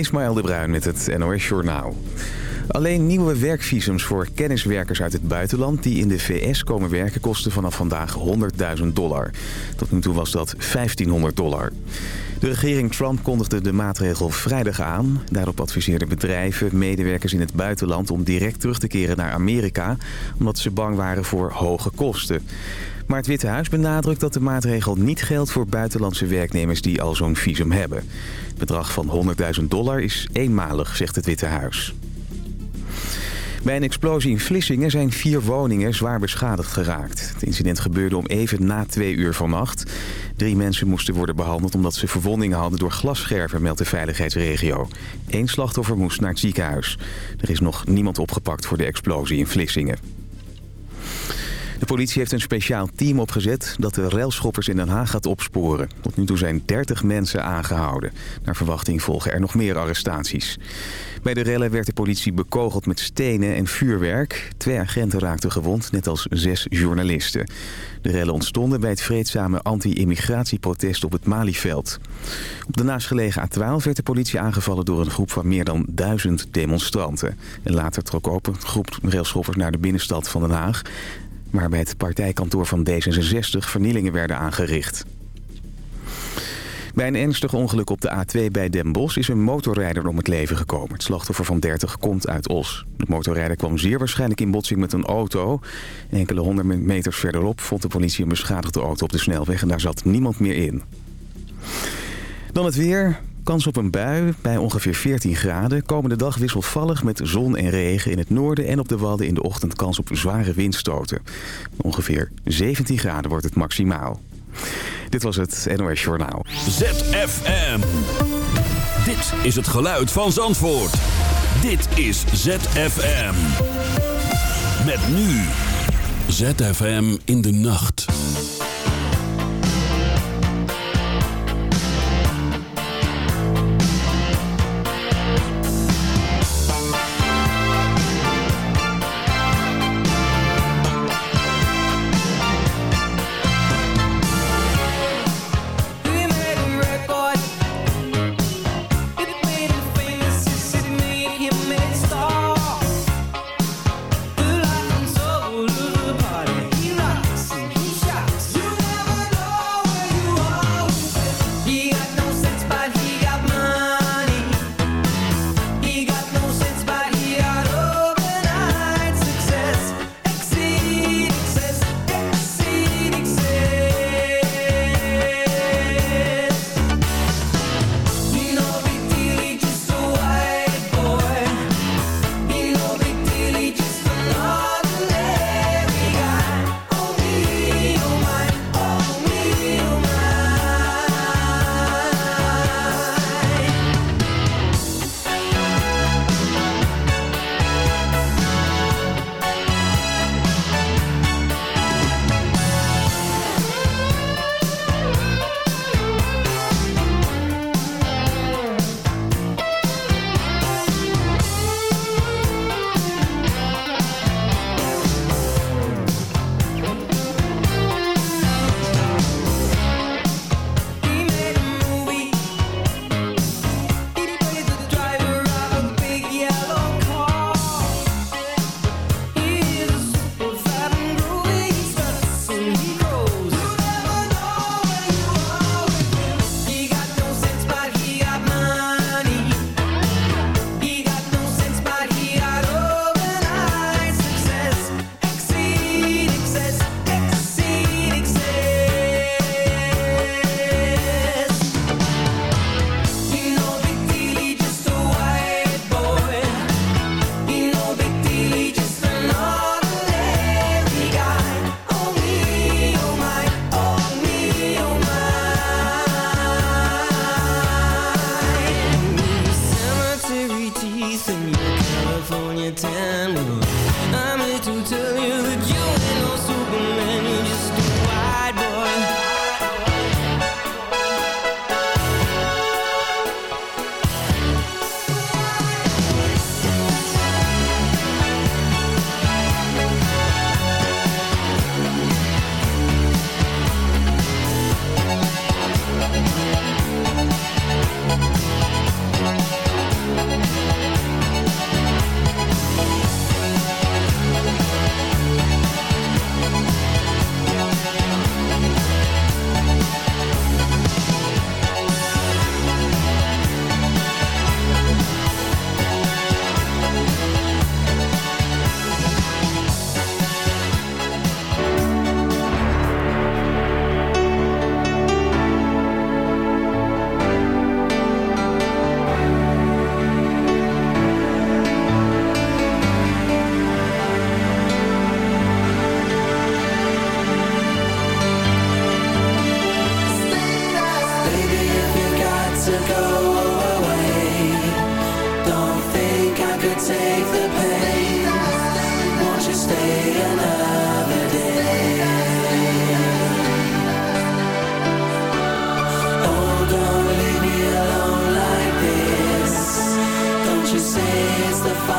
Ismaël de Bruin met het NOS Journaal. Alleen nieuwe werkvisums voor kenniswerkers uit het buitenland... die in de VS komen werken kosten vanaf vandaag 100.000 dollar. Tot nu toe was dat 1500 dollar. De regering Trump kondigde de maatregel vrijdag aan. Daarop adviseerden bedrijven medewerkers in het buitenland... om direct terug te keren naar Amerika... omdat ze bang waren voor hoge kosten. Maar het Witte Huis benadrukt dat de maatregel niet geldt voor buitenlandse werknemers die al zo'n visum hebben. Het bedrag van 100.000 dollar is eenmalig, zegt het Witte Huis. Bij een explosie in Vlissingen zijn vier woningen zwaar beschadigd geraakt. Het incident gebeurde om even na twee uur vannacht. Drie mensen moesten worden behandeld omdat ze verwondingen hadden door glasscherven, meldt de veiligheidsregio. Eén slachtoffer moest naar het ziekenhuis. Er is nog niemand opgepakt voor de explosie in Vlissingen. De politie heeft een speciaal team opgezet dat de railschoppers in Den Haag gaat opsporen. Tot nu toe zijn 30 mensen aangehouden. Naar verwachting volgen er nog meer arrestaties. Bij de rellen werd de politie bekogeld met stenen en vuurwerk. Twee agenten raakten gewond, net als zes journalisten. De rellen ontstonden bij het vreedzame anti-immigratieprotest op het Malieveld. Op de naastgelegen A12 werd de politie aangevallen door een groep van meer dan duizend demonstranten. En later trok ook een groep railschoppers naar de binnenstad van Den Haag waar bij het partijkantoor van D66 vernielingen werden aangericht. Bij een ernstig ongeluk op de A2 bij Den Bosch is een motorrijder om het leven gekomen. Het slachtoffer van 30 komt uit Os. De motorrijder kwam zeer waarschijnlijk in botsing met een auto. Enkele honderd meters verderop vond de politie een beschadigde auto op de snelweg en daar zat niemand meer in. Dan het weer. Kans op een bui bij ongeveer 14 graden. Komende dag wisselvallig met zon en regen in het noorden en op de Wadden in de ochtend kans op zware windstoten. Ongeveer 17 graden wordt het maximaal. Dit was het NOS Journaal. ZFM. Dit is het geluid van Zandvoort. Dit is ZFM. Met nu. ZFM in de nacht.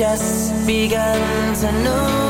just begun to know.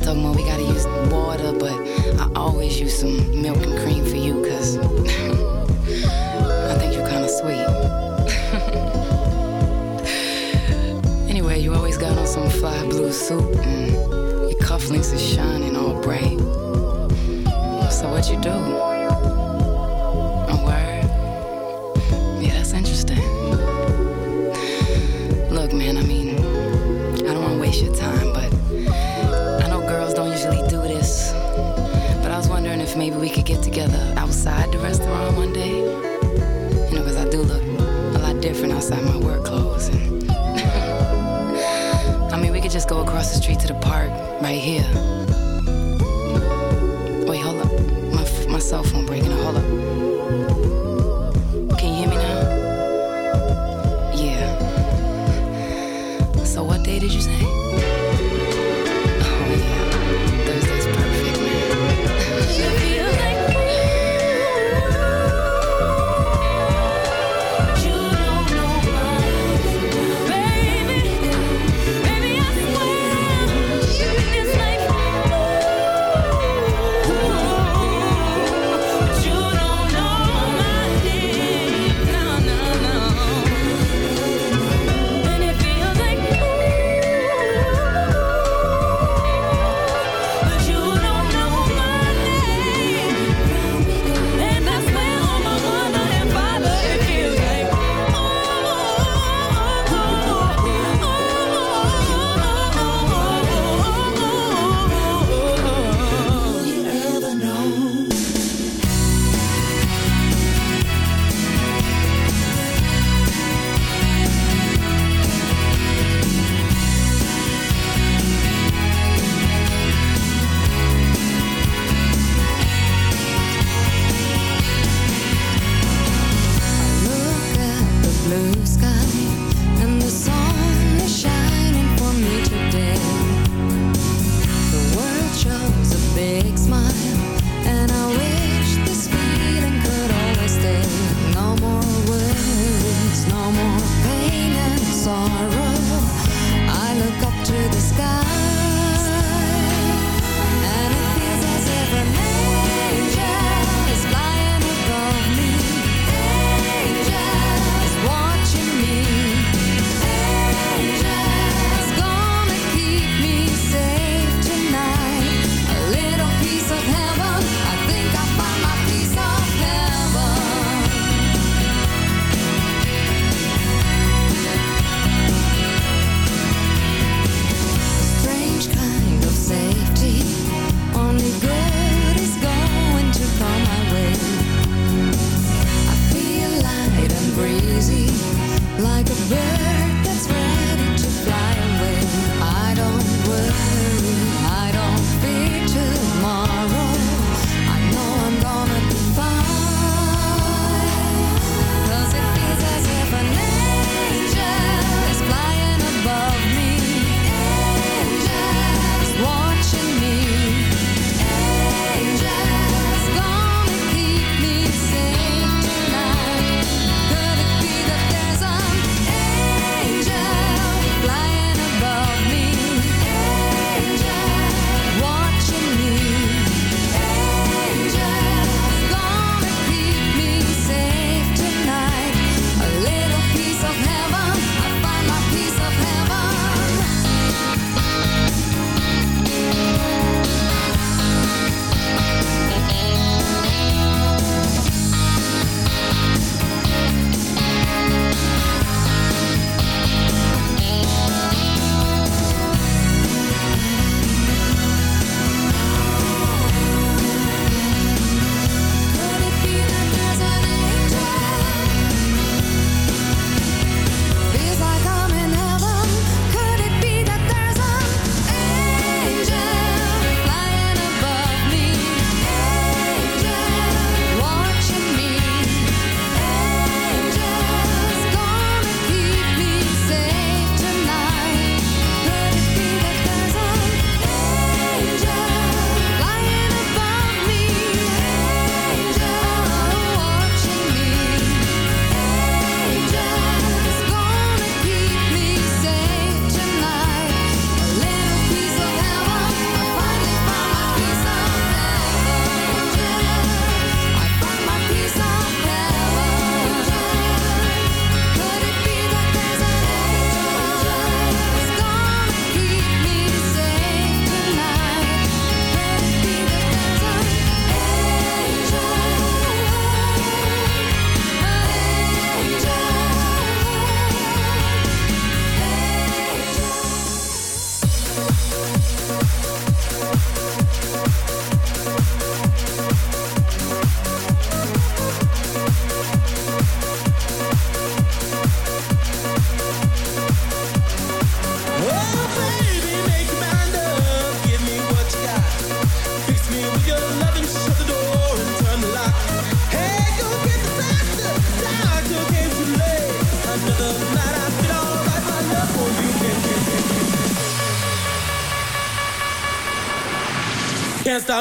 Talking about we gotta use water, but I always use some milk and cream for you, cause I think you're kinda sweet. anyway, you always got on some fly blue suit, and your cufflinks are shining all bright. So what you do? Together outside the restaurant one day. You know, because I do look a lot different outside my work clothes. And I mean, we could just go across the street to the park right here. Wait, hold up. My, my cell phone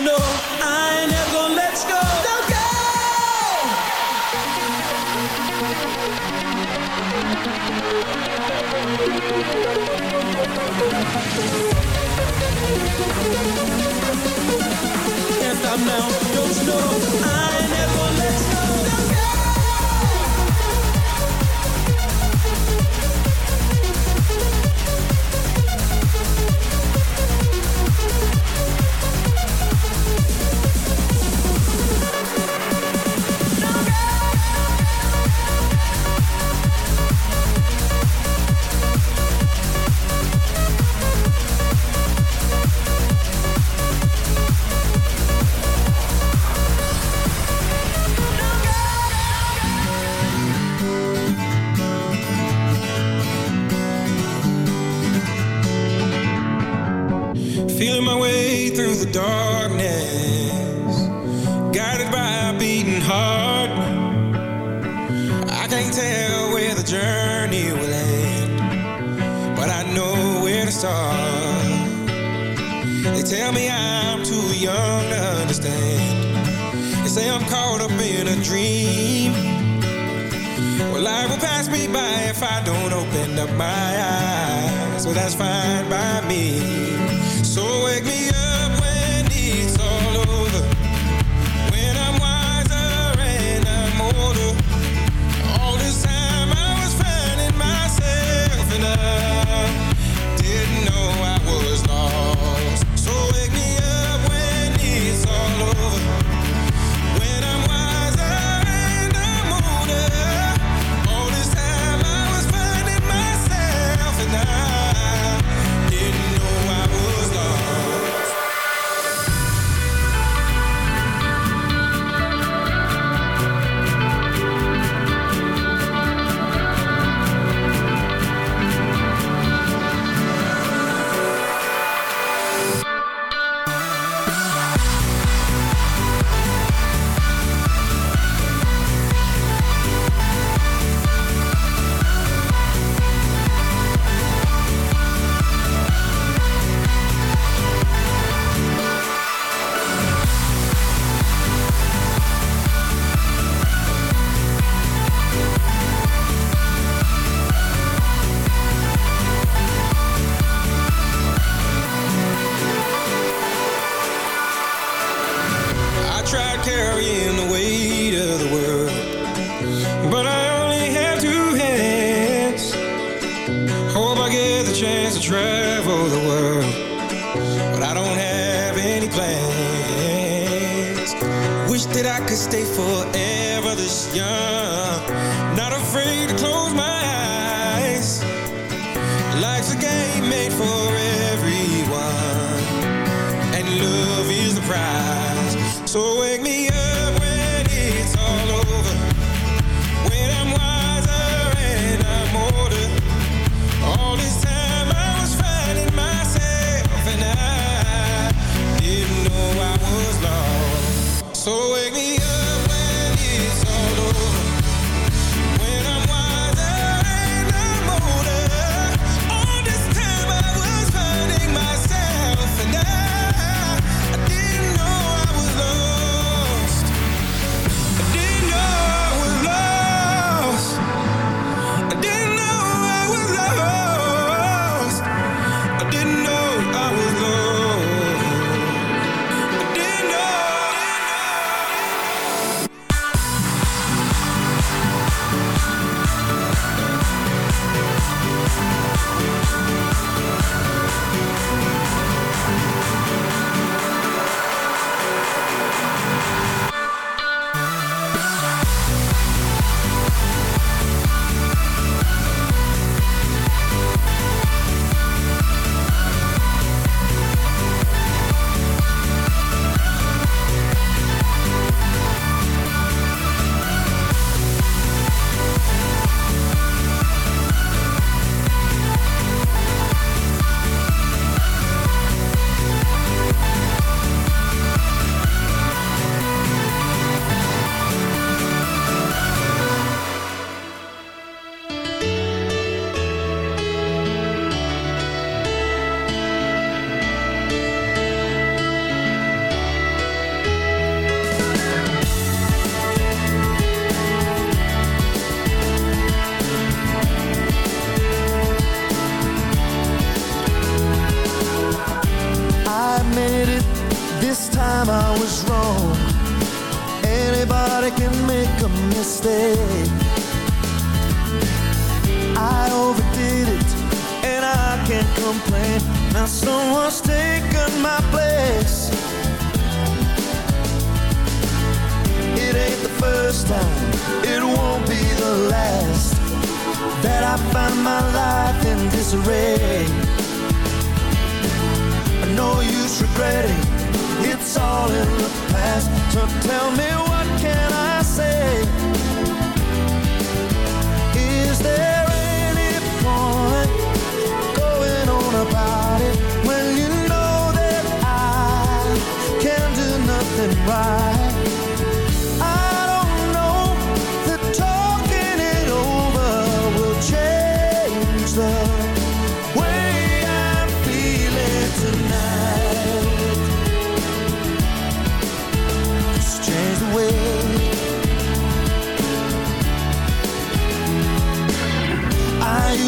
no my eyes. So that's fine.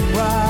why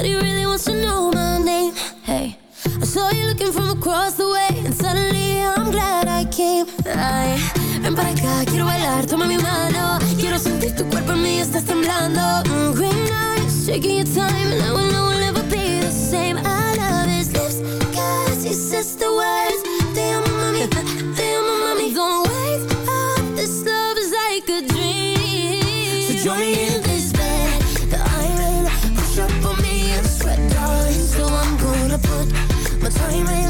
That he really wants to know my name. Hey, I saw you looking from across the way, and suddenly I'm glad I came. Ay, ven para acá, quiero bailar, toma mi mano. Quiero sentir tu cuerpo en mí, estás temblando. Mm, green eyes, shaking your time, and I will never be the same. I love his he says the words. Mami, te amo, mami. Don't wake up, this love is like a dream. So join me time. I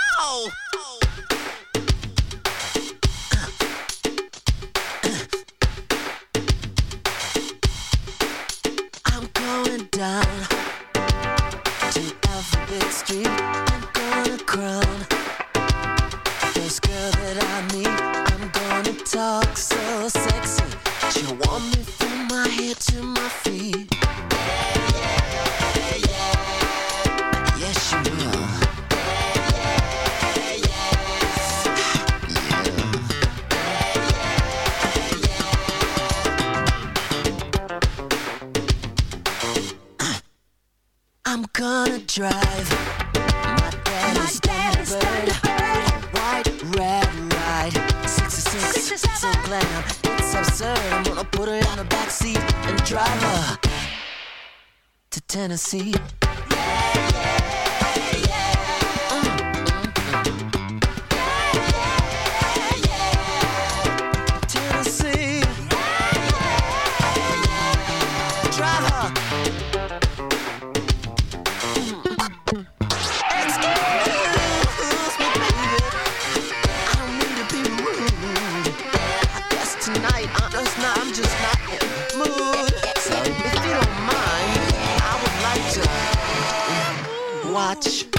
tonight. I'm just not, I'm just not in the mood. So if you don't mind, I would like to watch.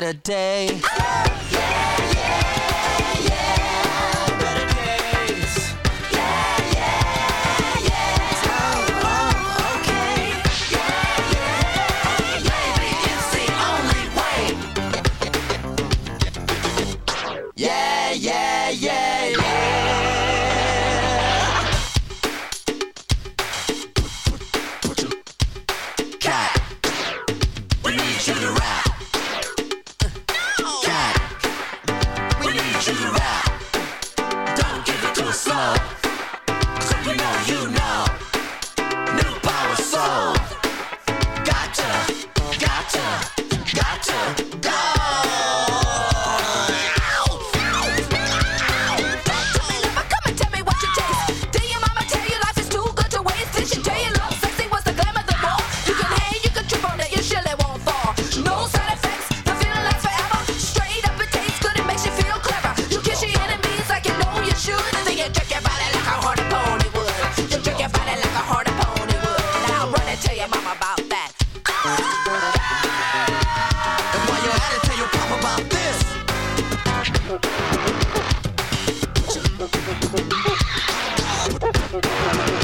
better day. And while you're at it, tell your pop about this.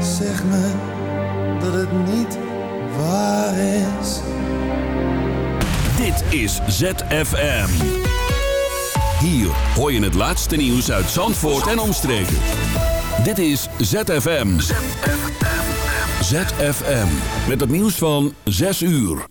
Zeg me dat het niet waar is. Dit is ZFM. Hier hoor je het laatste nieuws uit Zandvoort en omstreken. Dit is ZFM. ZFM. Met het nieuws van 6 uur.